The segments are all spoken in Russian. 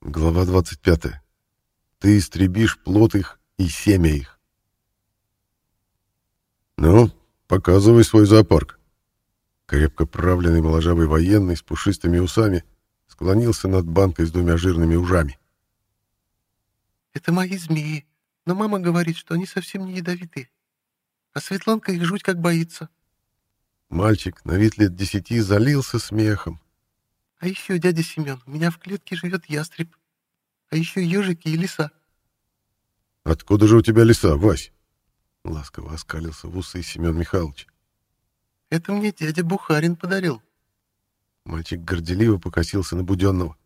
Глава 25. Ты истребишь плод их и семя их. Ну, показывай свой зоопарк. Крепко правленный моложавый военный с пушистыми усами склонился над банкой с двумя жирными ужами. «Это мои змеи, но мама говорит, что они совсем не ядовиты. А Светланка их жуть как боится». Мальчик на вид лет десяти залился смехом. «А еще, дядя Семен, у меня в клетке живет ястреб. А еще ежики и лиса». «Откуда же у тебя лиса, Вась?» Ласково оскалился в усы Семен Михайлович. «Это мне дядя Бухарин подарил». Мальчик горделиво покосился на Буденного.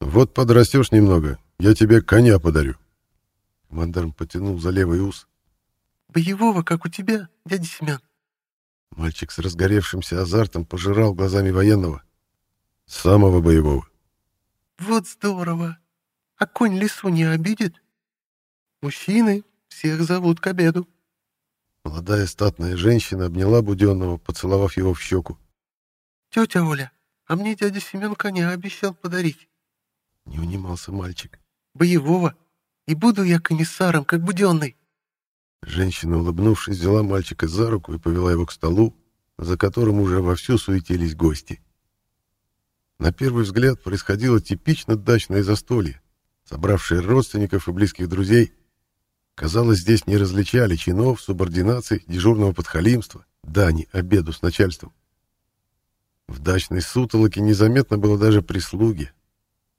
«Вот подрастешь немного, я тебе коня подарю». Командарм потянул за левый ус. «Боевого, как у тебя, дядя Семен». Мальчик с разгоревшимся азартом пожирал глазами военного. «Самого боевого». «Вот здорово! А конь лису не обидит? Мужчины, всех зовут к обеду». Молодая статная женщина обняла Буденного, поцеловав его в щеку. «Тетя Оля, а мне дядя Семен коня обещал подарить». Не унимался мальчик. «Боевого. И буду я комиссаром, как буденный». Женщина, улыбнувшись, взяла мальчика за руку и повела его к столу, за которым уже вовсю суетились гости. На первый взгляд происходило типично дачное застолье, собравшее родственников и близких друзей. Казалось, здесь не различали чинов, субординаций, дежурного подхалимства, дани, обеду с начальством. В дачной сутолоке незаметно было даже прислуги.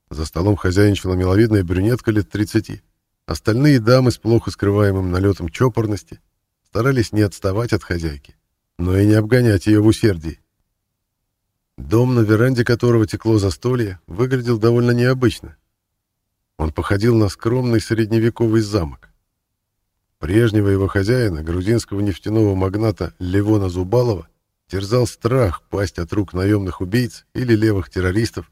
За столом хозяйничала миловидная брюнетка лет 30. Остальные дамы с плохо скрываемым налетом чопорности старались не отставать от хозяйки, но и не обгонять ее в усердии. Дом, на веранде которого текло застолье, выглядел довольно необычно. Он походил на скромный средневековый замок. Прежнего его хозяина, грузинского нефтяного магната Левона Зубалова, терзал страх пасть от рук наемных убийц или левых террористов.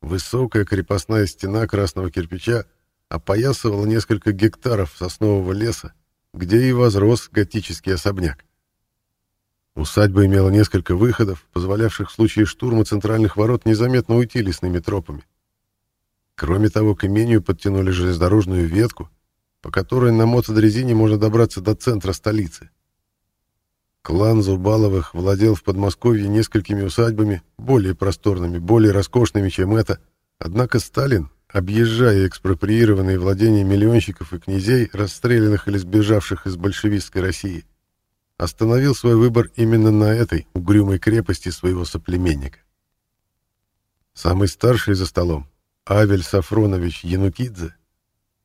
Высокая крепостная стена красного кирпича опоясывала несколько гектаров соснового леса, где и возрос готический особняк. Усадьба имела несколько выходов, позволявших в случае штурма центральных ворот незаметно уйти лесными тропами. Кроме того, к имению подтянули железнодорожную ветку, по которой на мотодрезине можно добраться до центра столицы. Клан Зубаловых владел в Подмосковье несколькими усадьбами, более просторными, более роскошными, чем это. Однако Сталин, объезжая экспроприированные владения миллионщиков и князей, расстрелянных или сбежавших из большевистской России, остановил свой выбор именно на этой угрюмой крепости своего соплеменника. Самый старший за столом, Авель Сафронович Янукидзе,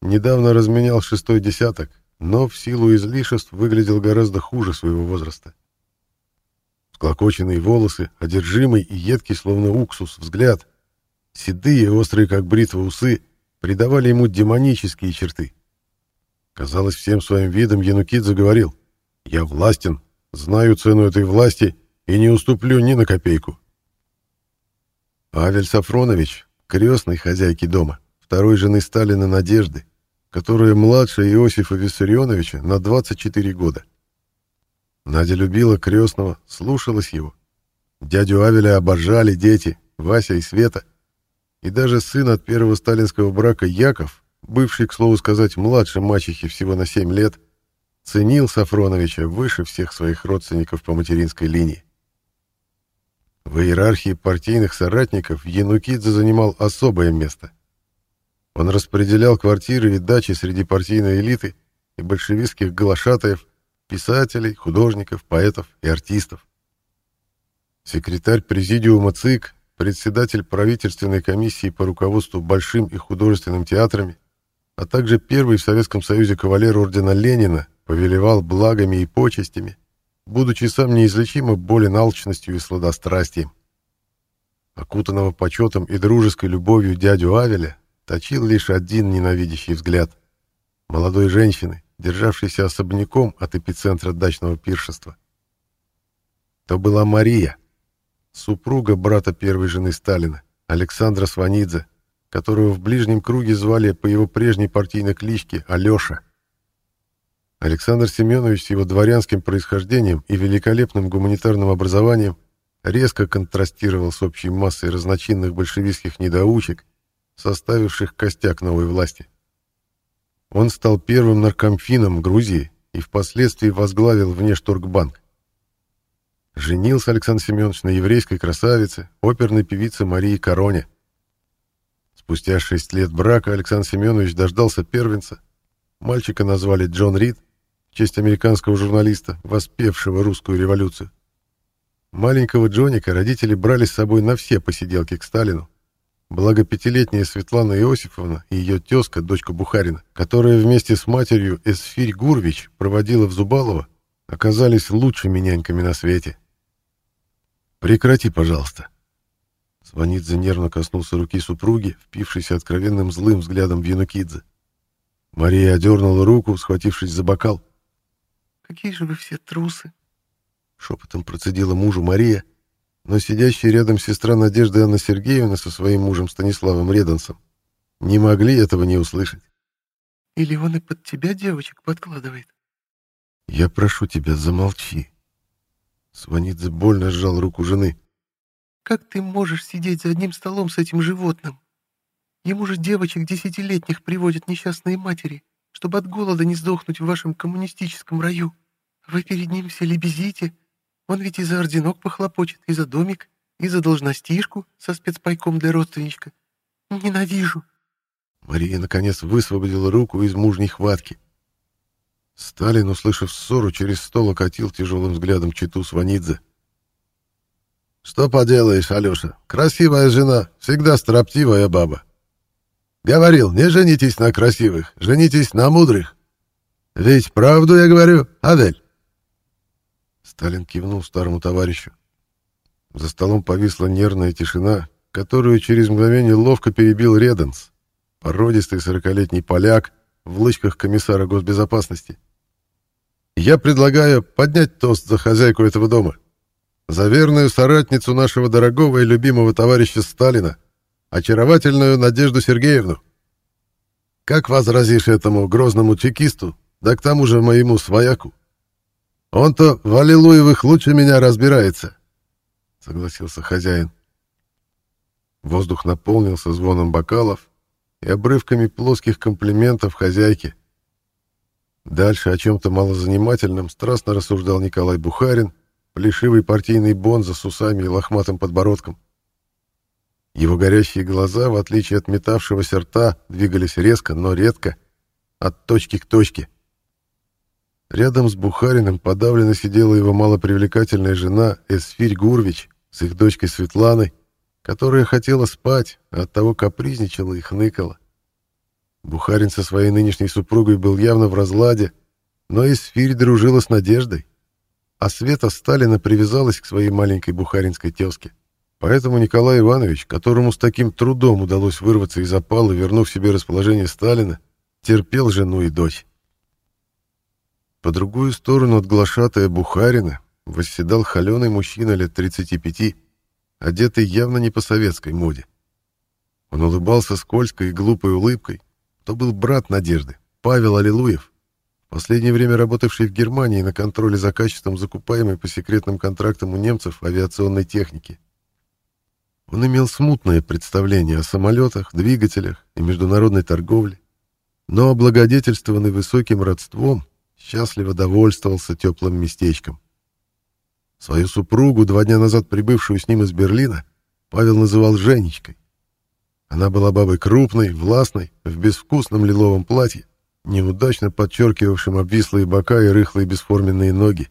недавно разменял шестой десяток, но в силу излишеств выглядел гораздо хуже своего возраста. Склокоченные волосы, одержимый и едкий, словно уксус, взгляд, седые острые, как бритва, усы придавали ему демонические черты. Казалось, всем своим видом Янукидзе говорил «Я властен, знаю цену этой власти и не уступлю ни на копейку». Павел Сафронович, крестный хозяйки дома, второй жены Сталина Надежды, которая младше Иосифа Виссарионовича на 24 года. Надя любила крестного, слушалась его. Дядю Авеля обожали дети, Вася и Света. И даже сын от первого сталинского брака Яков, бывший, к слову сказать, младше мачехи всего на 7 лет, ценил Сафроновича выше всех своих родственников по материнской линии. В иерархии партийных соратников Янукидзе занимал особое место. Он распределял квартиры и дачи среди партийной элиты и большевистских глашатаев, писателей, художников, поэтов и артистов. Секретарь президиума ЦИК, председатель правительственной комиссии по руководству Большим и художественным театрами, а также первый в Советском Союзе кавалер ордена Ленина повелевал благами и почестями, будучи сам неизлечимо болен алчностью и сладострастием. Окутанного почетом и дружеской любовью дядю Авеля точил лишь один ненавидящий взгляд молодой женщины, державшейся особняком от эпицентра дачного пиршества. То была Мария, супруга брата первой жены Сталина, Александра Сванидзе, которого в ближнем круге звали по его прежней партийной кличке Алёша. Александр Семенович с его дворянским происхождением и великолепным гуманитарным образованием резко контрастировал с общей массой разночинных большевистских недоучек составивших костяк новой власти. Он стал первым наркомфином Грузии и впоследствии возглавил Внешторгбанк. Женился Александр Семенович на еврейской красавице, оперной певице Марии Короне. Спустя шесть лет брака Александр Семенович дождался первенца. Мальчика назвали Джон Рид, честь американского журналиста, воспевшего русскую революцию. Маленького Джоника родители брали с собой на все посиделки к Сталину. Благо пятилетняя Светлана Иосифовна и ее тезка, дочка Бухарина, которая вместе с матерью Эсфирь Гурвич проводила в Зубалово, оказались лучшими няньками на свете. «Прекрати, пожалуйста». Сванидзе нервно коснулся руки супруги, впившейся откровенным злым взглядом в Янукидзе. Мария одернула руку, схватившись за бокал. «Какие же вы все трусы!» Шепотом процедила мужу Мария, но сидящая рядом сестра Надежда Анна Сергеевна со своим мужем Станиславом Реданцем не могли этого не услышать. «Или он и под тебя девочек подкладывает?» «Я прошу тебя, замолчи», Сванидзе больно сжал руку жены. «Как ты можешь сидеть за одним столом с этим животным? Ему же девочек десятилетних приводят несчастные матери, чтобы от голода не сдохнуть в вашем коммунистическом раю. Вы перед ним все лебезите. Он ведь и за орденок похлопочет, и за домик, и за должностишку со спецпайком для родственничка. Ненавижу!» Мария, наконец, высвободила руку из мужней хватки. Сталин, услышав ссору, через стол окатил тяжелым взглядом читу Сванидзе. «Что поделаешь, Алеша? Красивая жена, всегда строптивая баба. Говорил, не женитесь на красивых, женитесь на мудрых. Ведь правду я говорю, Адель?» Сталин кивнул старому товарищу. За столом повисла нервная тишина, которую через мгновение ловко перебил Реданс, породистый сорокалетний поляк в лычках комиссара госбезопасности. Я предлагаю поднять тост за хозяйку этого дома, за верную соратницу нашего дорогого и любимого товарища Сталина, очаровательную Надежду Сергеевну. Как возразишь этому грозному чекисту, да к тому же моему свояку? Он-то в Аллилуевых лучше меня разбирается, — согласился хозяин. Воздух наполнился звоном бокалов и обрывками плоских комплиментов хозяйке, Дальше о чем-то малозанимательном страстно рассуждал Николай Бухарин, плешивый партийный бонза с усами и лохматым подбородком. Его горящие глаза, в отличие от метавшегося рта, двигались резко, но редко, от точки к точке. Рядом с Бухариным подавленно сидела его малопривлекательная жена Эсфирь Гурвич с их дочкой Светланой, которая хотела спать, а оттого капризничала и хныкала. Бухарин со своей нынешней супругой был явно в разладе, но Исфирь дружила с Надеждой, а Света Сталина привязалась к своей маленькой бухаринской тезке. Поэтому Николай Иванович, которому с таким трудом удалось вырваться из опалы, вернув себе расположение Сталина, терпел жену и дочь. По другую сторону от глашатая Бухарина восседал холеный мужчина лет 35, одетый явно не по советской моде. Он улыбался скользкой и глупой улыбкой, то был брат Надежды, Павел Аллилуев, в последнее время работавший в Германии на контроле за качеством закупаемой по секретным контрактам у немцев авиационной техники. Он имел смутное представление о самолетах, двигателях и международной торговле, но, облагодетельствованный высоким родством, счастливо довольствовался теплым местечком. Свою супругу, два дня назад прибывшую с ним из Берлина, Павел называл Женечкой. Она была бабой крупной, властной, в безвкусном лиловом платье, неудачно подчеркивавшем обвислые бока и рыхлые бесформенные ноги.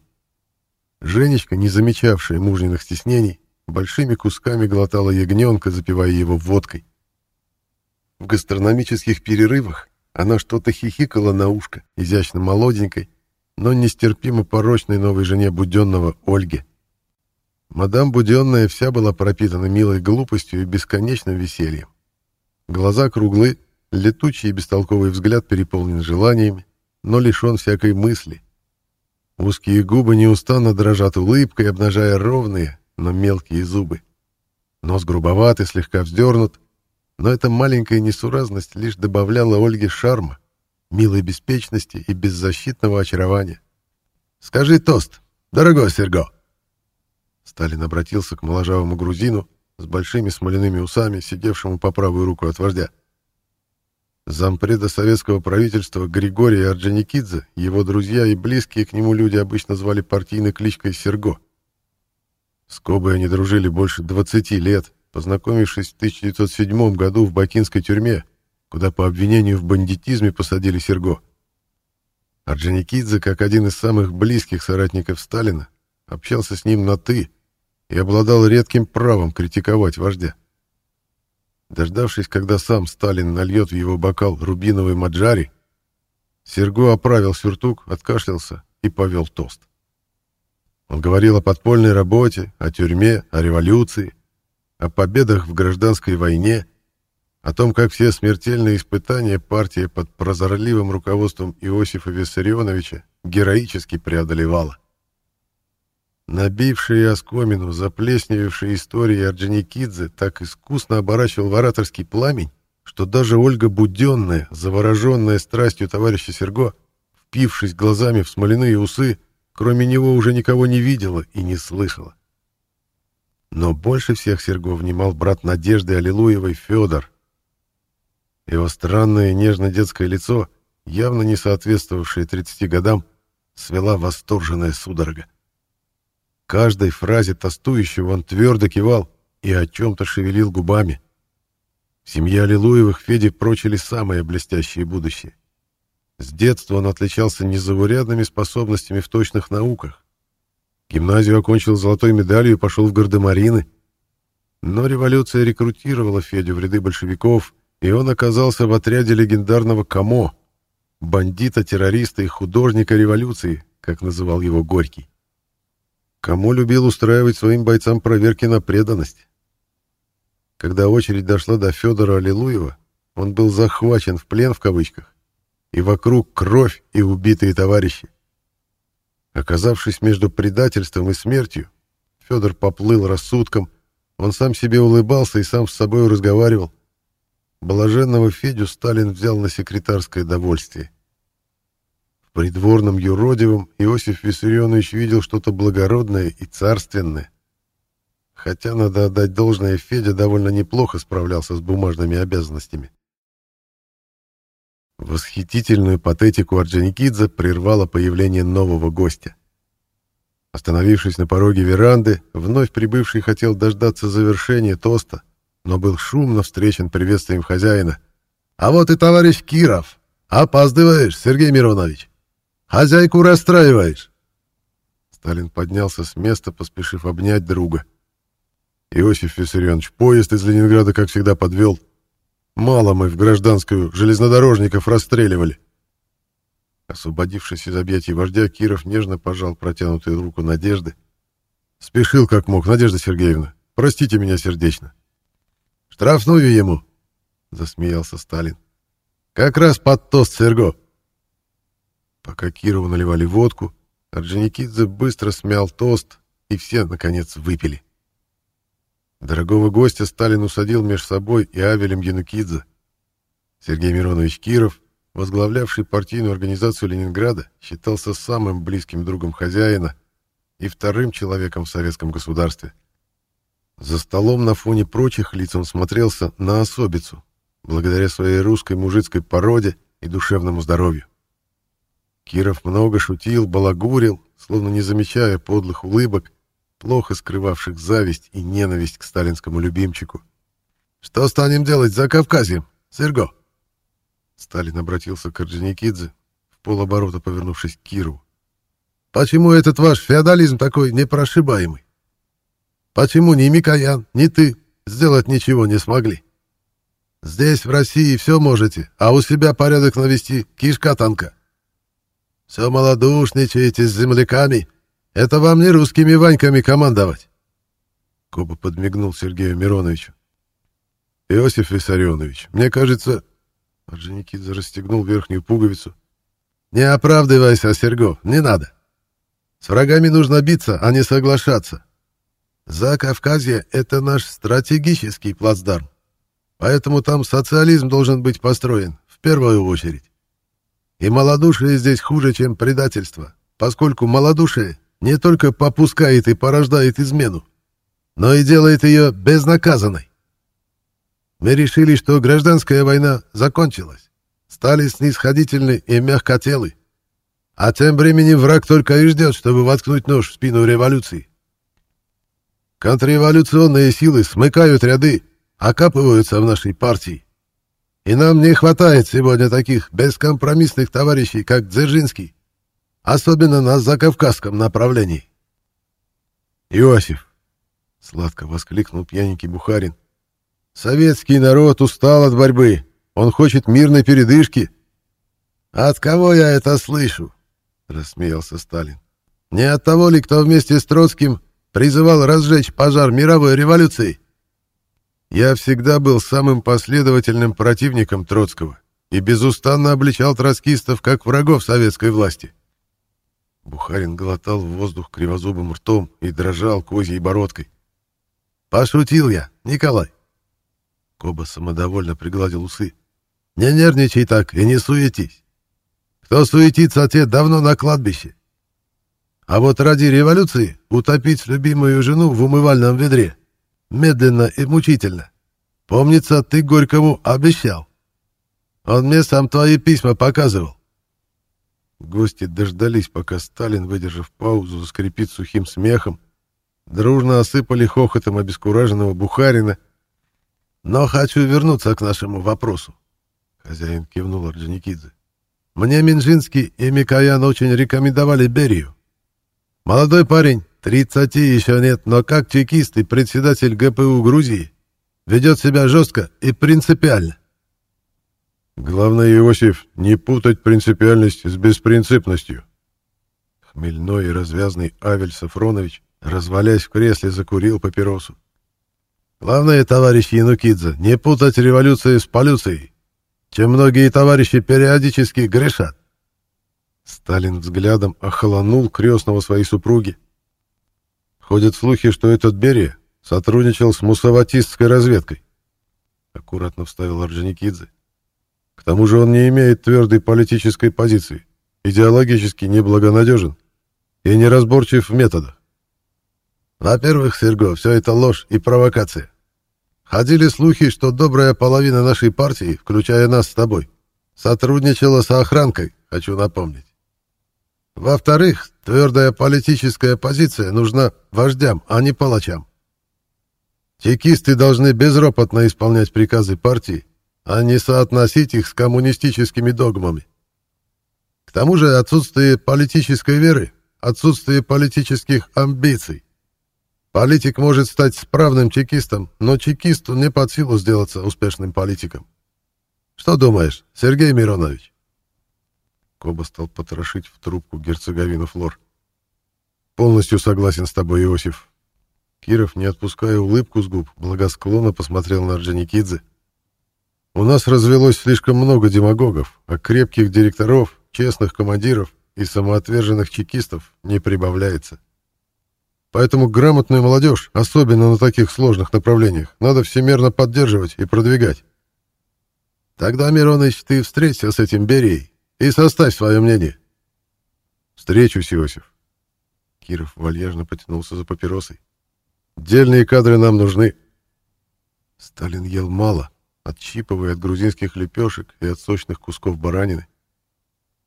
Женечка, не замечавшая мужниных стеснений, большими кусками глотала ягненка, запивая его водкой. В гастрономических перерывах она что-то хихикала на ушко, изящно молоденькой, но нестерпимо порочной новой жене Буденного Ольге. Мадам Буденная вся была пропитана милой глупостью и бесконечным весельем. Глаза круглы, летучий и бестолковый взгляд переполнен желаниями, но лишен всякой мысли. Узкие губы неустанно дрожат улыбкой, обнажая ровные, но мелкие зубы. Нос грубоватый, слегка вздернут, но эта маленькая несуразность лишь добавляла Ольге шарма, милой беспечности и беззащитного очарования. «Скажи тост, дорогой Серго!» Сталин обратился к моложавому грузину, с большими смоляными усами, сидевшему по правую руку от вождя. Зампреда советского правительства Григорий Орджоникидзе его друзья и близкие к нему люди обычно звали партийной кличкой Серго. С Кобой они дружили больше 20 лет, познакомившись в 1907 году в бакинской тюрьме, куда по обвинению в бандитизме посадили Серго. Орджоникидзе, как один из самых близких соратников Сталина, общался с ним на «ты» и обладал редким правом критиковать вождя. Дождавшись, когда сам Сталин нальет в его бокал рубиновый маджари, Серго оправил сюртук, откашлялся и повел тост. Он говорил о подпольной работе, о тюрьме, о революции, о победах в гражданской войне, о том, как все смертельные испытания партия под прозорливым руководством Иосифа Виссарионовича героически преодолевала. Набивший оскомину, заплесневевший истории Орджоникидзе так искусно оборачивал в ораторский пламень, что даже Ольга Буденная, завороженная страстью товарища Серго, впившись глазами в смоляные усы, кроме него уже никого не видела и не слышала. Но больше всех Серго внимал брат Надежды Аллилуевой Федор. Его странное нежно-детское лицо, явно не соответствовавшее 30 годам, свела восторженная судорога. Каждой фразе тостующего он твердо кивал и о чем-то шевелил губами. В семье Аллилуевых Феде прочили самое блестящее будущее. С детства он отличался незаурядными способностями в точных науках. Гимназию окончил золотой медалью и пошел в гардемарины. Но революция рекрутировала Федю в ряды большевиков, и он оказался в отряде легендарного КАМО, бандита-террориста и художника революции, как называл его Горький. Кому любил устраивать своим бойцам проверки на преданность. Когда очередь дошла до Федора Аллилуева, он был захвачен в плен в кавычках, и вокруг кровь и убитые товарищи. Оказавшись между предательством и смертью, Федор поплыл рассудком, он сам себе улыбался и сам с собой разговаривал. Блаженного Федю Сталин взял на секретарское довольствие придворном юродивом Иосиф Виссарионович видел что-то благородное и царственное. Хотя, надо отдать должное, Федя довольно неплохо справлялся с бумажными обязанностями. Восхитительную патетику Орджоникидзе прервало появление нового гостя. Остановившись на пороге веранды, вновь прибывший хотел дождаться завершения тоста, но был шумно встречен приветствием хозяина. «А вот и товарищ Киров! Опаздываешь, Сергей Миронович!» Хозяйку расстраиваешь. Сталин поднялся с места, поспешив обнять друга. Иосиф Виссарионович, поезд из Ленинграда, как всегда, подвел. Мало мы в гражданскую железнодорожников расстреливали. Освободившись из объятий вождя, Киров нежно пожал протянутую руку Надежды. Спешил как мог, Надежда Сергеевна. Простите меня сердечно. Штрафную ему, засмеялся Сталин. Как раз под тост Серго. Пока Кирову наливали водку, Орджоникидзе быстро смял тост, и все, наконец, выпили. Дорогого гостя Сталин усадил меж собой и Авелем Янукидзе. Сергей Миронович Киров, возглавлявший партийную организацию Ленинграда, считался самым близким другом хозяина и вторым человеком в советском государстве. За столом на фоне прочих лиц он смотрелся на особицу, благодаря своей русской мужицкой породе и душевному здоровью. Киров много шутил, балагурил, словно не замечая подлых улыбок, плохо скрывавших зависть и ненависть к сталинскому любимчику. «Что станем делать за Кавказьем, Серго?» Сталин обратился к Орджоникидзе, в полоборота повернувшись к Кирову. «Почему этот ваш феодализм такой непрошибаемый? Почему ни Микоян, ни ты сделать ничего не смогли? Здесь, в России, все можете, а у себя порядок навести кишка танка. Все малодушничаете с земляками. Это вам не русскими ваньками командовать. Коба подмигнул Сергею Мироновичу. Иосиф Виссарионович, мне кажется... Орджоникидзе расстегнул верхнюю пуговицу. Не оправдывайся, Серго, не надо. С врагами нужно биться, а не соглашаться. За Кавказье — это наш стратегический плацдарм. Поэтому там социализм должен быть построен в первую очередь. И малодушие здесь хуже, чем предательство, поскольку малодушие не только попускает и порождает измену, но и делает ее безнаказанной. Мы решили, что гражданская война закончилась, стали снисходительны и мягкотелы. А тем временем враг только и ждет, чтобы воткнуть нож в спину революции. Контрреволюционные силы смыкают ряды, окапываются в нашей партии. И нам не хватает сегодня таких бескомпромиссных товарищей, как Дзержинский, особенно на закавказском направлении. Иосиф, сладко воскликнул пьяненький Бухарин. Советский народ устал от борьбы. Он хочет мирной передышки. От кого я это слышу? рассмеялся Сталин. Не от того ли, кто вместе с Троцким призывал разжечь пожар мировой революции? Я всегда был самым последовательным противником Троцкого и безустанно обличал троцкистов как врагов советской власти. Бухарин глотал воздух кривозубым ртом и дрожал козьей бородкой. «Пошутил я, Николай!» Коба самодовольно пригладил усы. «Не нервничай так и не суетись. Кто суетится, те давно на кладбище. А вот ради революции утопить любимую жену в умывальном ведре медленно и мучительно. Помнится, ты Горькому обещал. Он мне сам твои письма показывал. Гости дождались, пока Сталин, выдержав паузу, заскрипит сухим смехом, дружно осыпали хохотом обескураженного Бухарина. «Но хочу вернуться к нашему вопросу», — хозяин кивнул Орджоникидзе. «Мне Минжинский и Микоян очень рекомендовали Берию. Молодой парень, тридцати еще нет, но как чекист и председатель ГПУ Грузии, ведет себя жестко и принципиально. Главное, Иосиф, не путать принципиальность с беспринципностью. Хмельной и развязный Авель Сафронович, развалясь в кресле, закурил папиросу. Главное, товарищ Янукидзе, не путать революцию с полюцией, чем многие товарищи периодически грешат. Сталин взглядом охолонул крестного своей супруги. Ходят слухи, что этот Берия сотрудничал с мусаватистской разведкой. Аккуратно вставил Орджоникидзе. К тому же он не имеет твердой политической позиции, идеологически неблагонадежен и неразборчив в методах. Во-первых, Серго, все это ложь и провокация. Ходили слухи, что добрая половина нашей партии, включая нас с тобой, сотрудничала с охранкой, хочу напомнить. Во-вторых, твердая политическая позиция нужна вождям, а не палачам. Чекисты должны безропотно исполнять приказы партии а не соотносить их с коммунистическими догмами. К тому же отсутствие политической веры, отсутствие политических амбиций. Политик может стать справным чекистом, но чекисту не под силу сделаться успешным политиком. Что думаешь, Сергей Миронович? Коба стал потрошить в трубку герцоговину Флор. Полностью согласен с тобой, Иосиф. Киров, не отпуская улыбку с губ, благосклонно посмотрел на Орджоникидзе у нас развелось слишком много демагогов, а крепких директоров, честных командиров и самоотверженных чекистов не прибавляется. Поэтому грамотную молодежь, особенно на таких сложных направлениях, надо всемерно поддерживать и продвигать. Тогда, Мироныч, ты встреться с этим Берией и составь свое мнение. Встречусь, Иосиф. Киров вальяжно потянулся за папиросой. Дельные кадры нам нужны. Сталин ел мало, отщипывая от грузинских лепешек и от сочных кусков баранины.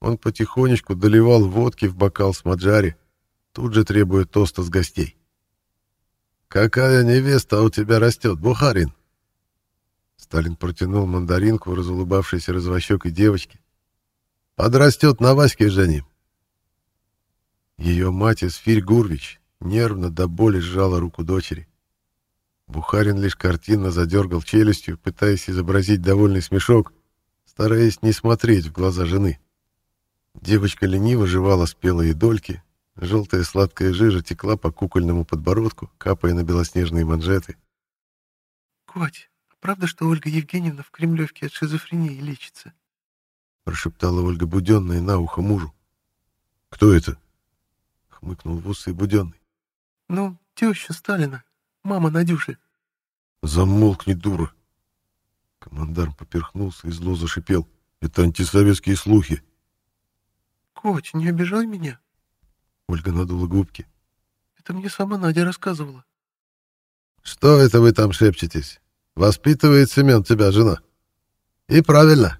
Он потихонечку доливал водки в бокал с маджари, тут же требуя тоста с гостей. «Какая невеста у тебя растет, Бухарин?» Сталин протянул мандаринку разулыбавшейся развощекой девочке. «Подрастет, на Ваське женим». Ее мать, Эсфирь Гурвич, нервно до боли сжала руку дочери. Бухарин лишь картинно задергал челюстью, пытаясь изобразить довольный смешок, стараясь не смотреть в глаза жены. Девочка лениво жевала спелые дольки, желтая сладкая жижа текла по кукольному подбородку, капая на белоснежные манжеты. — Коть, а правда, что Ольга Евгеньевна в Кремлевке от шизофрении лечится? — прошептала Ольга Буденная на ухо мужу. — Кто это? — хмыкнул в усы Буденный. — Ну, теща Сталина. Мама Надюши. Замолкни, дура. Командарм поперхнулся и зло зашипел. Это антисоветские слухи. Коть, не обижай меня. Ольга надула губки. Это мне сама Надя рассказывала. Что это вы там шепчетесь? Воспитывает Семен тебя жена. И правильно.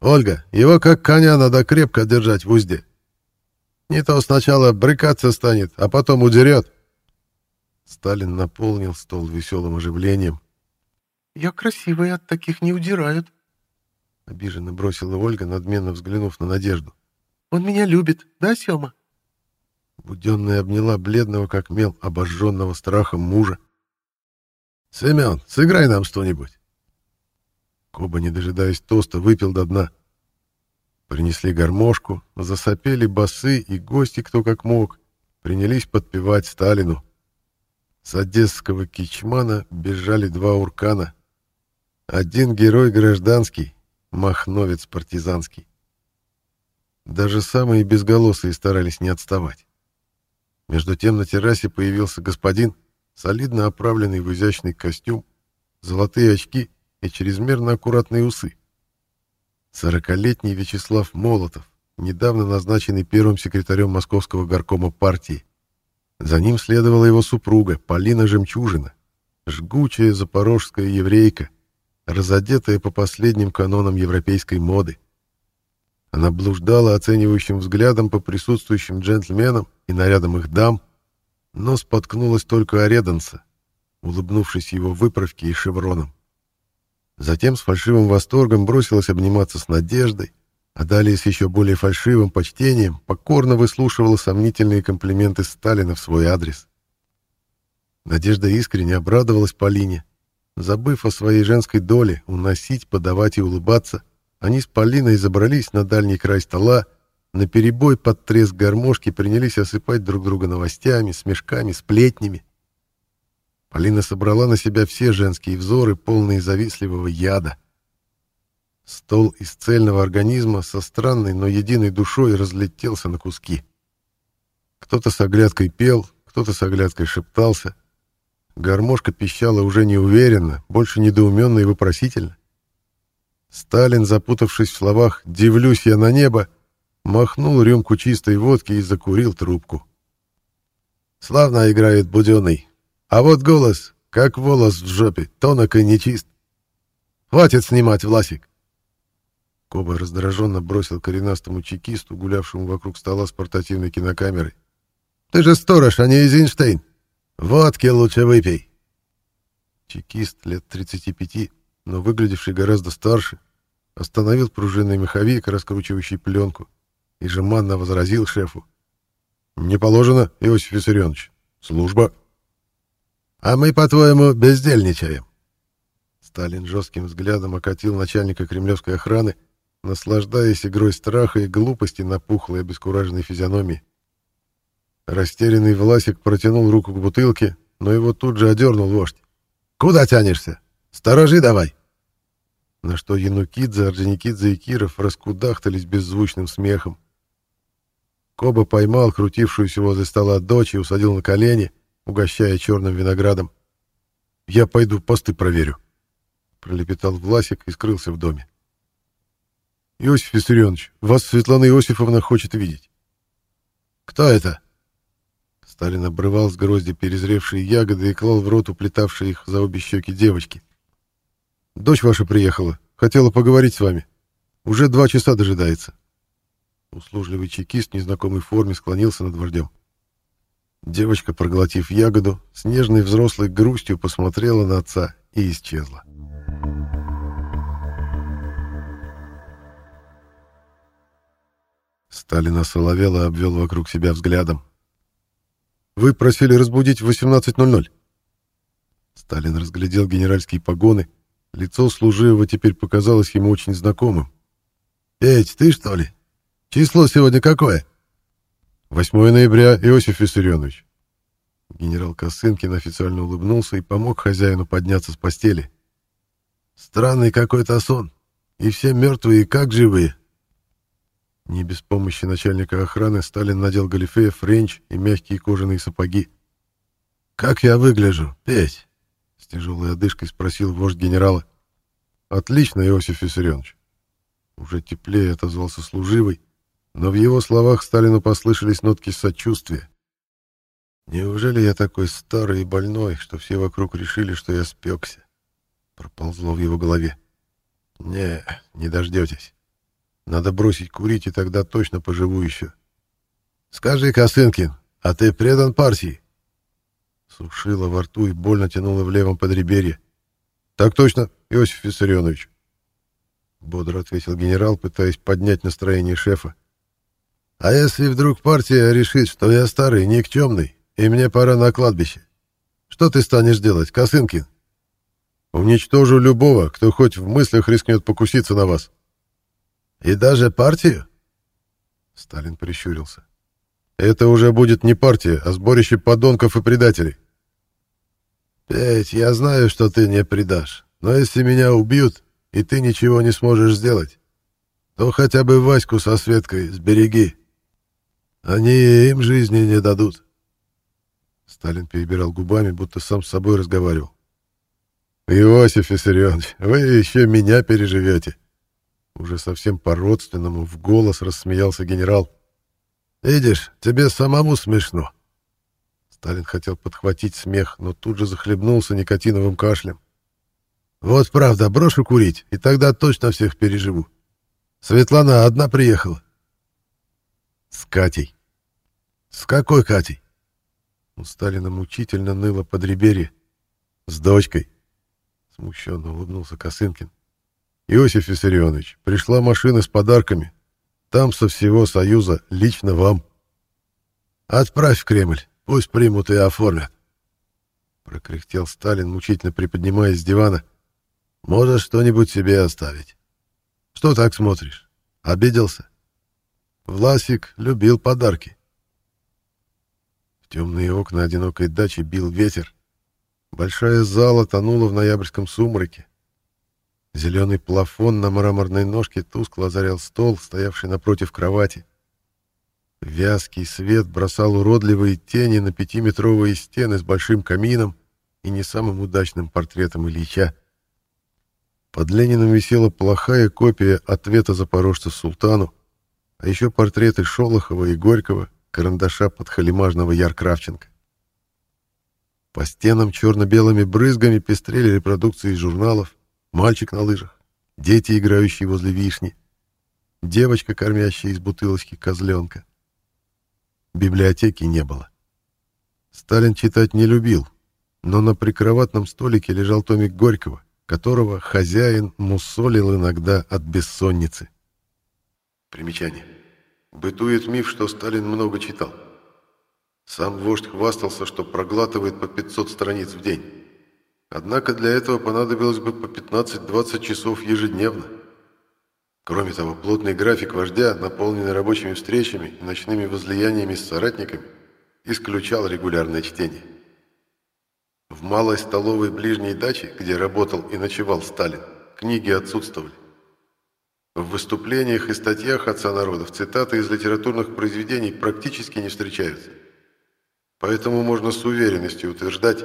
Ольга, его как коня надо крепко держать в узде. Не то сначала брыкаться станет, а потом удерет. Сталин наполнил стол веселым оживлением. «Я красивая, от таких не удирают», — обиженно бросила Ольга, надменно взглянув на Надежду. «Он меня любит, да, Сёма?» Буденная обняла бледного, как мел, обожженного страхом мужа. «Семен, сыграй нам что-нибудь!» Коба, не дожидаясь тоста, выпил до дна. Принесли гармошку, засопели басы, и гости, кто как мог, принялись подпевать Сталину. С одесского кичмана бежали два уркана. Один герой гражданский, махновец партизанский. Даже самые безголосые старались не отставать. Между тем на террасе появился господин, солидно оправленный в изящный костюм, золотые очки и чрезмерно аккуратные усы. Сорокалетний Вячеслав Молотов, недавно назначенный первым секретарем Московского горкома партии. За ним следовала его супруга Полина Жемчужина, жгучая запорожская еврейка, разодетая по последним канонам европейской моды. Она блуждала оценивающим взглядом по присутствующим джентльменам и нарядам их дам, но споткнулась только о Реденса, улыбнувшись его выправке и шевроном. Затем с фальшивым восторгом бросилась обниматься с Надеждой, а далее с еще более фальшивым почтением покорно выслушивала сомнительные комплименты Сталина в свой адрес. Надежда искренне обрадовалась Полине. Забыв о своей женской доле, уносить, подавать и улыбаться, они с Полиной забрались на дальний край стола, на перебой под треск гармошки принялись осыпать друг друга новостями, смешками, сплетнями. Полина собрала на себя все женские взоры, полные завистливого яда. Стол из цельного организма со странной, но единой душой разлетелся на куски. Кто-то с оглядкой пел, кто-то с оглядкой шептался. Гармошка пищала уже неуверенно, больше недоуменно и вопросительно. Сталин, запутавшись в словах «дивлюсь я на небо», махнул рюмку чистой водки и закурил трубку. «Славно играет Буденный, а вот голос, как волос в жопе, тонок и нечист. Хватит снимать, Власик. Коба раздраженно бросил коренастому чекисту, гулявшему вокруг стола с портативной кинокамерой. «Ты же сторож, а не Эйзенштейн! Водки лучше выпей!» Чекист лет 35, но выглядевший гораздо старше, остановил пружинный меховик, раскручивающий пленку, и жеманно возразил шефу. «Не положено, Иосиф Виссарионович. Служба». А мы, по-твоему, бездельничаем. Сталин жестким взглядом окатил начальника кремлевской охраны, наслаждаясь игрой страха и глупости на пухлой обескураженной физиономии. Растерянный Власик протянул руку к бутылке, но его тут же одернул вождь. «Куда тянешься? Сторожи давай!» На что Янукидзе, Орджоникидзе и Киров раскудахтались беззвучным смехом. Коба поймал крутившуюся возле стола дочь и усадил на колени, угощая черным виноградом. «Я пойду посты проверю», — пролепетал Власик и скрылся в доме. «Иосиф Виссарионович, вас Светлана Иосифовна хочет видеть». «Кто это?» Сталин обрывал с грозди перезревшие ягоды и клал в рот уплетавшие их за обе щеки девочки. «Дочь ваша приехала. Хотела поговорить с вами. Уже два часа дожидается». Услужливый чекист в незнакомой форме склонился над вождем. Девочка, проглотив ягоду, с нежной взрослой грустью посмотрела на отца и исчезла. Сталин осоловело обвел вокруг себя взглядом. «Вы просили разбудить в 18.00». Сталин разглядел генеральские погоны. Лицо служивого теперь показалось ему очень знакомым. «Петь, ты что ли? Число сегодня какое?» 8 ноября, Иосиф Виссарионович. Генерал Косынкин официально улыбнулся и помог хозяину подняться с постели. Странный какой-то сон. И все мертвые, как живые. Не без помощи начальника охраны Сталин надел галифе, френч и мягкие кожаные сапоги. «Как я выгляжу, Петь?» — с тяжелой одышкой спросил вождь генерала. «Отлично, Иосиф Виссарионович». Уже теплее отозвался служивый, но в его словах Сталину послышались нотки сочувствия. «Неужели я такой старый и больной, что все вокруг решили, что я спекся?» Проползло в его голове. «Не, не дождетесь. Надо бросить курить, и тогда точно поживу еще. Скажи, Косынкин, а ты предан партии? Сушила во рту и больно тянула в левом подреберье. Так точно, Иосиф Виссарионович. Бодро ответил генерал, пытаясь поднять настроение шефа. А если вдруг партия решит, что я старый, никчемный, и мне пора на кладбище? Что ты станешь делать, Косынкин? Уничтожу любого, кто хоть в мыслях рискнет покуситься на вас. И даже партию? Сталин прищурился. Это уже будет не партия, а сборище подонков и предателей. Петь, я знаю, что ты не предашь, но если меня убьют, и ты ничего не сможешь сделать, то хотя бы Ваську со Светкой сбереги. Они им жизни не дадут. Сталин перебирал губами, будто сам с собой разговаривал. «Иосиф Виссарионович, вы еще меня переживете!» Уже совсем по-родственному в голос рассмеялся генерал. «Видишь, тебе самому смешно!» Сталин хотел подхватить смех, но тут же захлебнулся никотиновым кашлем. «Вот правда, брошу курить, и тогда точно всех переживу. Светлана одна приехала». «С Катей». «С какой Катей?» У Сталина мучительно ныло подреберье. «С дочкой». Смущенно улыбнулся Косынкин. «Иосиф Виссарионович, пришла машина с подарками. Там со всего Союза лично вам». «Отправь в Кремль, пусть примут и оформят». Прокряхтел Сталин, мучительно приподнимаясь с дивана. «Можешь что-нибудь себе оставить. Что так смотришь? Обиделся?» Власик любил подарки. В темные окна одинокой дачи бил ветер. Большая зала тонула в ноябрьском сумраке. Зеленый плафон на мраморной ножке тускло озарял стол, стоявший напротив кровати. Вязкий свет бросал уродливые тени на пятиметровые стены с большим камином и не самым удачным портретом Ильича. Под Лениным висела плохая копия ответа запорожца султану, а еще портреты Шолохова и Горького, карандаша подхалимажного Яр Кравченко. По стенам черно-белыми брызгами пестрели репродукции журналов, мальчик на лыжах, дети, играющие возле вишни, девочка, кормящая из бутылочки козленка. Библиотеки не было. Сталин читать не любил, но на прикроватном столике лежал томик Горького, которого хозяин мусолил иногда от бессонницы. Примечание. Бытует миф, что Сталин много читал. Сам вождь хвастался, что проглатывает по 500 страниц в день. Однако для этого понадобилось бы по 15-20 часов ежедневно. Кроме того, плотный график вождя, наполненный рабочими встречами и ночными возлияниями с соратниками, исключал регулярное чтение. В малой столовой ближней даче, где работал и ночевал Сталин, книги отсутствовали. В выступлениях и статьях отца народов цитаты из литературных произведений практически не встречаются. Поэтому можно с уверенностью утверждать,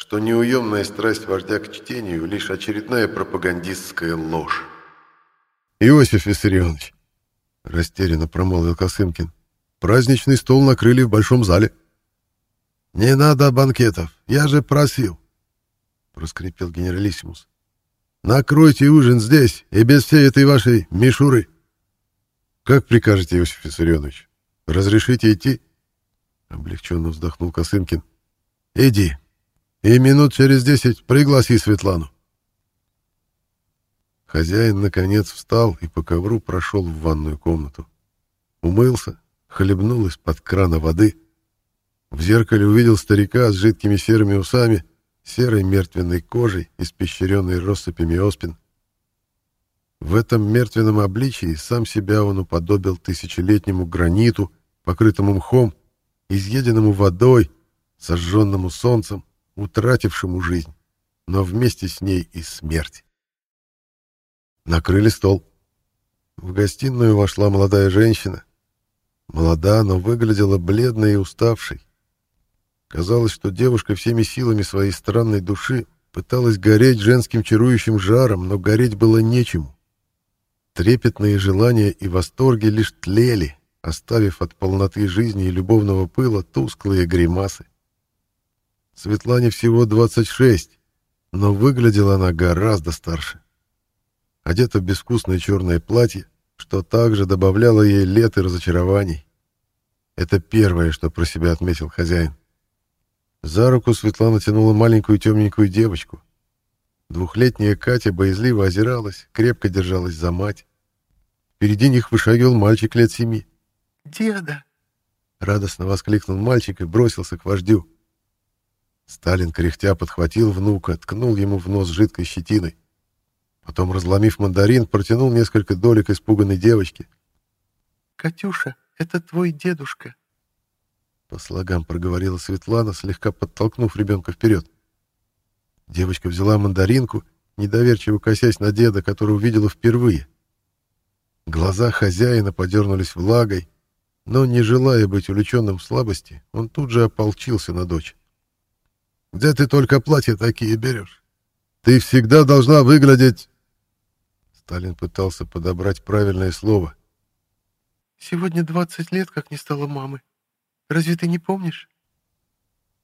что неуемная страсть вождя к чтению – лишь очередная пропагандистская ложь. «Иосиф Виссарионович», – растерянно промолвил Косымкин, – «праздничный стол накрыли в большом зале». «Не надо банкетов, я же просил», – проскрипел генералиссимус. «Накройте ужин здесь и без всей этой вашей мишуры». «Как прикажете, Иосиф Виссарионович? Разрешите идти?» Облегченно вздохнул Косынкин. «Иди. И минут через десять пригласи Светлану». Хозяин, наконец, встал и по ковру прошел в ванную комнату. Умылся, хлебнул из-под крана воды. В зеркале увидел старика с жидкими серыми усами, серой мертвенной кожей, испещренной россыпями оспин. В этом мертвенном обличии сам себя он уподобил тысячелетнему граниту, покрытому мхом, изъеденному водой, сожженному солнцем, утратившему жизнь, но вместе с ней и смерть. Накрыли стол. В гостиную вошла молодая женщина. Молода, но выглядела бледной и уставшей. Казалось, что девушка всеми силами своей странной души пыталась гореть женским чарующим жаром, но гореть было нечему. Трепетные желания и восторги лишь тлели, оставив от полноты жизни и любовного пыла тусклые гримасы. Светлане всего 26, но выглядела она гораздо старше. Одета в безвкусное черное платье, что также добавляло ей лет и разочарований. Это первое, что про себя отметил хозяин. За руку Светлана тянула маленькую темненькую девочку. Двухлетняя Катя боязливо озиралась, крепко держалась за мать. Впереди них вышагивал мальчик лет семи. «Деда!» — радостно воскликнул мальчик и бросился к вождю. Сталин, кряхтя, подхватил внука, ткнул ему в нос жидкой щетиной. Потом, разломив мандарин, протянул несколько долек испуганной девочки. «Катюша, это твой дедушка», — по слогам проговорила Светлана, слегка подтолкнув ребенка вперед. Девочка взяла мандаринку, недоверчиво косясь на деда, который увидела впервые. Глаза хозяина подернулись влагой, но, не желая быть увлеченным в слабости, он тут же ополчился на дочь. «Где ты только платья такие берешь? Ты всегда должна выглядеть...» Сталин пытался подобрать правильное слово. «Сегодня двадцать лет, как не стало мамы. Разве ты не помнишь?»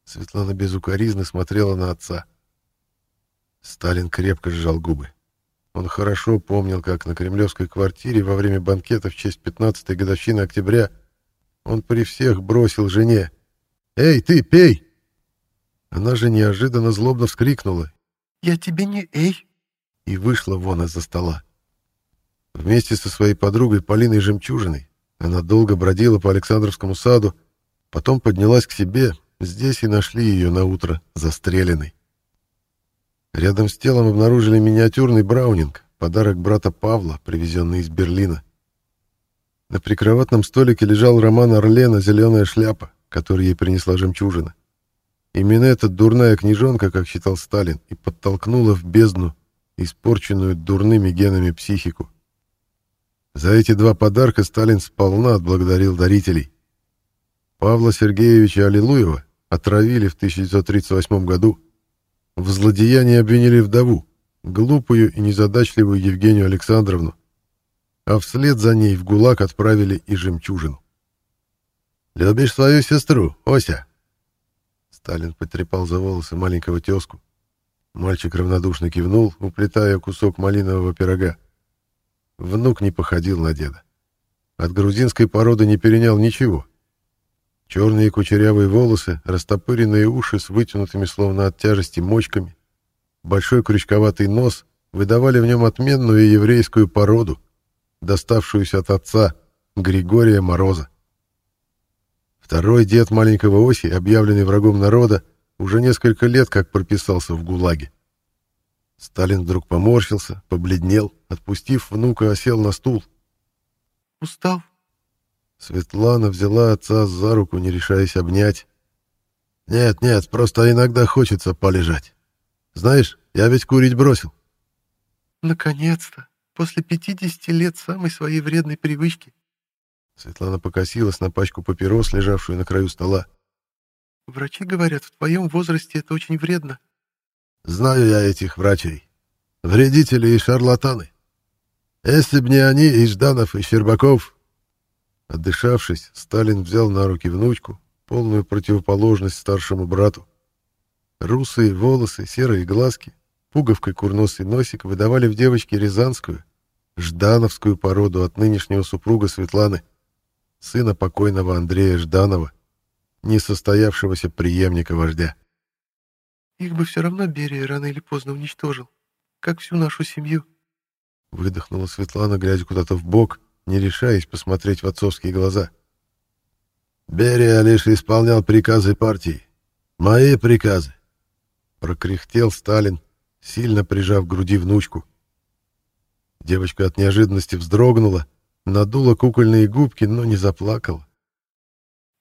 Светлана безукоризно смотрела на отца. Сталин крепко сжал губы. Он хорошо помнил, как на кремлевской квартире во время банкета в честь 15-й годовщины октября он при всех бросил жене. «Эй, ты, пей!» Она же неожиданно злобно вскрикнула. «Я тебе не эй!» И вышла вон из-за стола. Вместе со своей подругой Полиной Жемчужиной она долго бродила по Александровскому саду, потом поднялась к себе, здесь и нашли ее на утро застреленной. Рядом с телом обнаружили миниатюрный браунинг, подарок брата Павла, привезенный из Берлина. На прикроватном столике лежал роман Орлена «Зеленая шляпа», который ей принесла жемчужина. Именно эта дурная книжонка, как считал Сталин, и подтолкнула в бездну испорченную дурными генами психику. За эти два подарка Сталин сполна отблагодарил дарителей. Павла Сергеевича Аллилуева отравили в 1938 году, в злодеянии обвинили вдову, глупую и незадачливую Евгению Александровну, а вслед за ней в ГУЛАГ отправили и жемчужину. «Любишь свою сестру, Ося?» Сталин потрепал за волосы маленького тезку. Мальчик равнодушно кивнул, уплетая кусок малинового пирога. Внук не походил на деда. От грузинской породы не перенял ничего — Черные кучерявые волосы, растопыренные уши с вытянутыми словно от тяжести мочками, большой крючковатый нос выдавали в нем отменную еврейскую породу, доставшуюся от отца Григория Мороза. Второй дед маленького Оси, объявленный врагом народа, уже несколько лет как прописался в ГУЛАГе. Сталин вдруг поморщился, побледнел, отпустив внука, осел на стул. «Устал?» Светлана взяла отца за руку, не решаясь обнять. «Нет, нет, просто иногда хочется полежать. Знаешь, я ведь курить бросил». «Наконец-то, после пятидесяти лет самой своей вредной привычки». Светлана покосилась на пачку папирос, лежавшую на краю стола. «Врачи говорят, в твоем возрасте это очень вредно». «Знаю я этих врачей. Вредители и шарлатаны. Если б не они, и Жданов, и Щербаков, Отдышавшись, Сталин взял на руки внучку, полную противоположность старшему брату. Русые волосы, серые глазки, пуговкой курносый носик выдавали в девочке рязанскую, ждановскую породу от нынешнего супруга Светланы, сына покойного Андрея Жданова, несостоявшегося преемника вождя. «Их бы все равно Берия рано или поздно уничтожил, как всю нашу семью», — выдохнула Светлана, глядя куда-то в бок, не решаясь посмотреть в отцовские глаза. «Берия лишь исполнял приказы партии. Мои приказы!» Прокряхтел Сталин, сильно прижав к груди внучку. Девочка от неожиданности вздрогнула, надула кукольные губки, но не заплакала.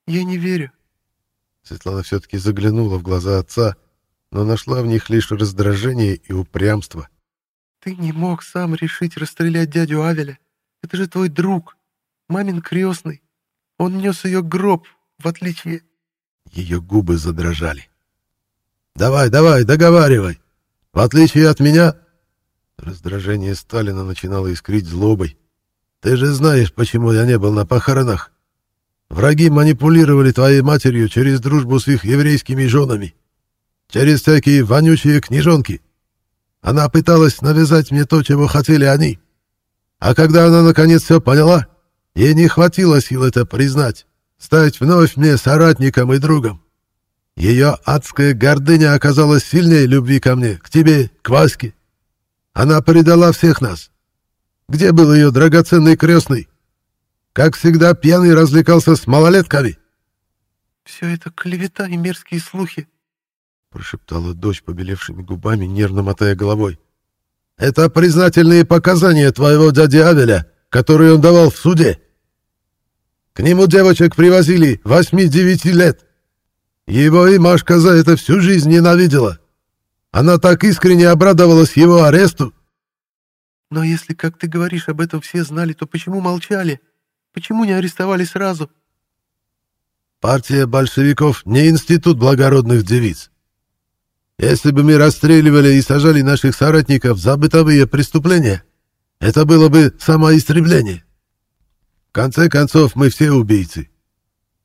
«Я не верю». Светлана все-таки заглянула в глаза отца, но нашла в них лишь раздражение и упрямство. «Ты не мог сам решить расстрелять дядю Авеля. Это же твой друг, мамин крестный. Он нес ее гроб, в отличие...» Ее губы задрожали. «Давай, давай, договаривай. В отличие от меня...» Раздражение Сталина начинало искрить злобой. «Ты же знаешь, почему я не был на похоронах. Враги манипулировали твоей матерью через дружбу с их еврейскими женами. Через всякие вонючие книжонки. Она пыталась навязать мне то, чего хотели они. А когда она наконец все поняла, ей не хватило сил это признать, стать вновь мне соратником и другом. Ее адская гордыня оказалась сильнее любви ко мне, к тебе, к Ваське. Она предала всех нас. Где был ее драгоценный крестный? Как всегда, пьяный развлекался с малолетками. «Все это клевета и мерзкие слухи», — прошептала дочь побелевшими губами, нервно мотая головой. «Это признательные показания твоего дяди Авеля, которые он давал в суде. К нему девочек привозили восьми-девяти лет. Его и Машка за это всю жизнь ненавидела. Она так искренне обрадовалась его аресту. Но если, как ты говоришь, об этом все знали, то почему молчали? Почему не арестовали сразу? Партия большевиков не институт благородных девиц. Если бы мы расстреливали и сажали наших соратников за бытовые преступления, это было бы самоистребление. В конце концов, мы все убийцы.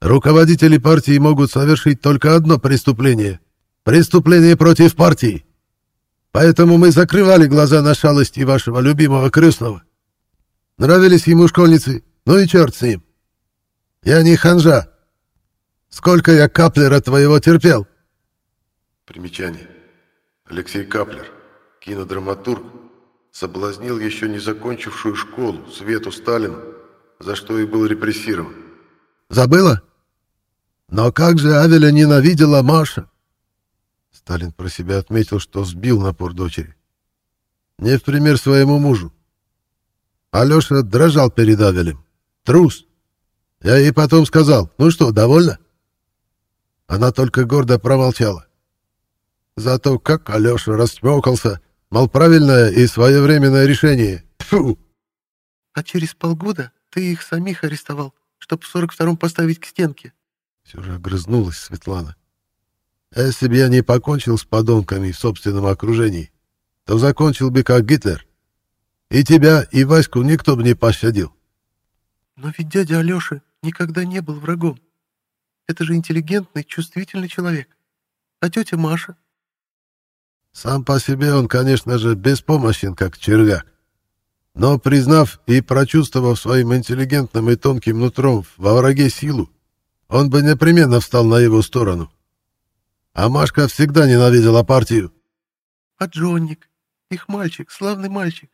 Руководители партии могут совершить только одно преступление — преступление против партии. Поэтому мы закрывали глаза на шалости вашего любимого крестного. Нравились ему школьницы, ну и черт с ним. Я не ханжа. Сколько я Каплера твоего терпел? Примечание. Алексей Каплер, кинодраматург, соблазнил еще не закончившую школу Свету Сталину, за что и был репрессирован. Забыла? Но как же Авеля ненавидела Маша? Сталин про себя отметил, что сбил напор дочери. Не в пример своему мужу. Алеша дрожал перед Авелем. Трус. Я ей потом сказал, ну что, довольна? Она только гордо промолчала. Зато как Алеша растмёкался, мол, правильное и своевременное решение. Фу! А через полгода ты их самих арестовал, чтоб в 42-м поставить к стенке. Все же огрызнулась Светлана. Если бы я не покончил с подонками в собственном окружении, то закончил бы как Гитлер. И тебя, и Ваську никто бы не пощадил. Но ведь дядя Алёша никогда не был врагом. Это же интеллигентный, чувствительный человек. А тетя Маша? Сам по себе он, конечно же, беспомощен, как червяк. Но, признав и прочувствовав своим интеллигентным и тонким нутром во враге силу, он бы непременно встал на его сторону. А Машка всегда ненавидела партию. А Джонник? Их мальчик, славный мальчик.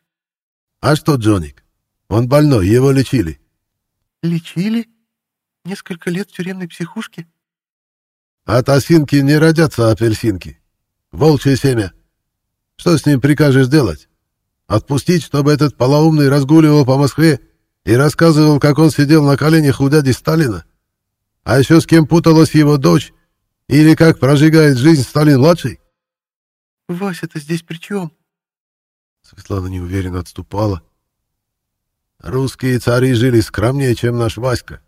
А что Джонник? Он больной, его лечили. Лечили? Несколько лет в тюремной психушке? От осинки не родятся апельсинки. Волчье семя. Что с ним прикажешь делать? Отпустить, чтобы этот полоумный разгуливал по Москве и рассказывал, как он сидел на коленях у дяди Сталина? А еще с кем путалась его дочь? Или как прожигает жизнь Сталин-младший? Вася-то здесь при чем? Светлана неуверенно отступала. Русские цари жили скромнее, чем наш Васька.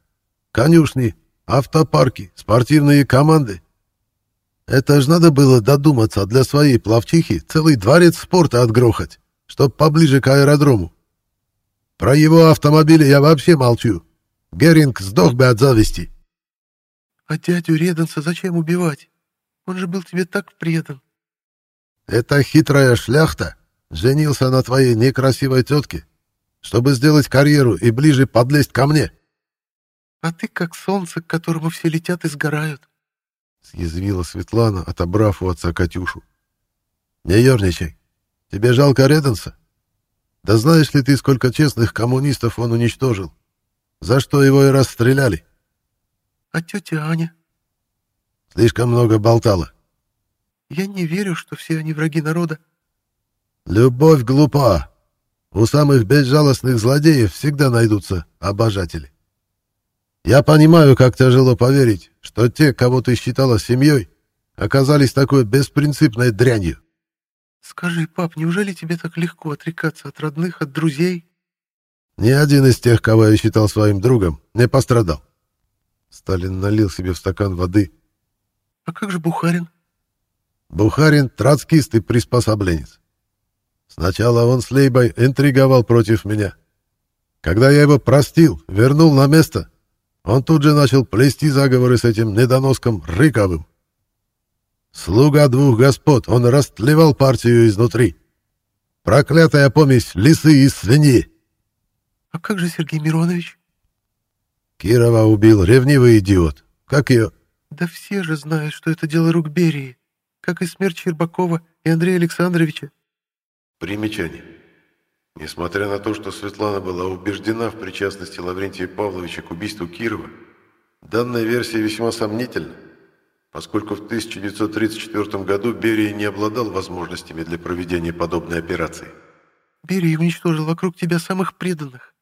Конюшни, автопарки, спортивные команды. Это ж надо было додуматься для своей плавчихи целый дворец спорта отгрохать, чтоб поближе к аэродрому. Про его автомобили я вообще молчу. Геринг сдох бы от зависти. А дядю Реденса зачем убивать? Он же был тебе так предан. Эта хитрая шляхта женился на твоей некрасивой тетке, чтобы сделать карьеру и ближе подлезть ко мне. А ты как солнце, к которому все летят и сгорают. Съязвила Светлана, отобрав у отца Катюшу. Не ерничай. Тебе жалко Реденса? Да знаешь ли ты, сколько честных коммунистов он уничтожил? За что его и расстреляли? А тетя Аня? Слишком много болтала. Я не верю, что все они враги народа. Любовь глупа. У самых безжалостных злодеев всегда найдутся обожатели. Я понимаю, как тяжело поверить, что те, кого ты считала семьей, оказались такой беспринципной дрянью. Скажи, пап, неужели тебе так легко отрекаться от родных, от друзей? Ни один из тех, кого я считал своим другом, не пострадал. Сталин налил себе в стакан воды. «А как же Бухарин?» «Бухарин — троцкист и приспособленец. Сначала он с Лейбой интриговал против меня. Когда я его простил, вернул на место, он тут же начал плести заговоры с этим недоноском Рыковым. Слуга двух господ, он растлевал партию изнутри. Проклятая помесь лисы и свиньи. А как же Сергей Миронович? Кирова убил, ревнивый идиот. Как ее... Да все же знают, что это дело рук Берии, как и смерть Щербакова и Андрея Александровича. Примечание. Несмотря на то, что Светлана была убеждена в причастности Лаврентия Павловича к убийству Кирова, данная версия весьма сомнительна, поскольку в 1934 году Берия не обладал возможностями для проведения подобной операции. Берия уничтожил вокруг тебя самых преданных.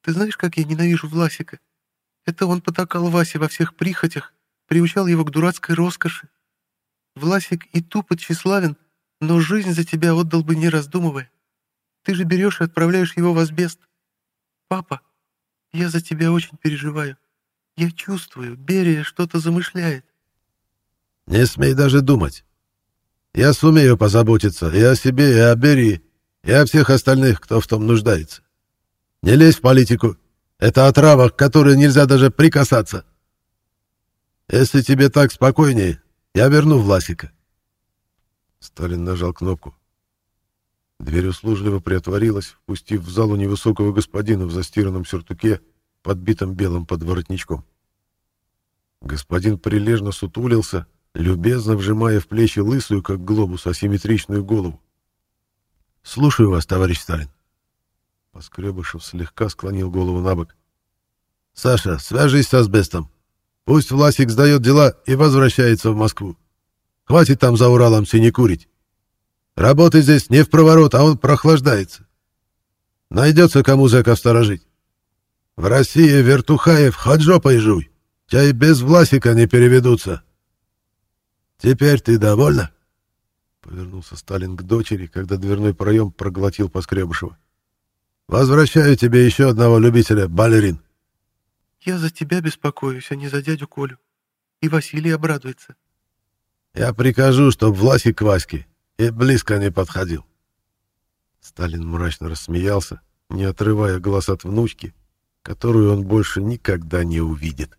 Ты знаешь, как я ненавижу Власика? Это он потакал Васе во всех прихотях, приучал его к дурацкой роскоши. Власик и тупо тщеславен, но жизнь за тебя отдал бы не раздумывая. Ты же берешь и отправляешь его в асбест. Папа, я за тебя очень переживаю. Я чувствую, Берия что-то замышляет. Не смей даже думать. Я сумею позаботиться и о себе, и о Берии, и о всех остальных, кто в том нуждается. Не лезь в политику. Это отрава, к которой нельзя даже прикасаться. Если тебе так спокойнее, я верну Власика. Сталин нажал кнопку. Дверь услужливо приотворилась, впустив в залу невысокого господина в застиранном сюртуке, подбитом белым подворотничком. Господин прилежно сутулился, любезно вжимая в плечи лысую, как глобус, асимметричную голову. «Слушаю вас, товарищ Сталин». Поскребышев слегка склонил голову на бок. «Саша, свяжись с асбестом. Пусть Власик сдает дела и возвращается в Москву. Хватит там за Уралом синекурить. Работы здесь не в проворот, а он прохлаждается. Найдется кому зэков сторожить. В России вертухаев хоть жопой жуй, тебя и без Власика не переведутся. Теперь ты довольна?» Повернулся Сталин к дочери, когда дверной проем проглотил Поскребышева. «Возвращаю тебе еще одного любителя, балерин». «Я за тебя беспокоюсь, а не за дядю Колю. И Василий обрадуется». «Я прикажу, чтоб Власик Ваське и близко не подходил. Сталин мрачно рассмеялся, не отрывая глаз от внучки, которую он больше никогда не увидит.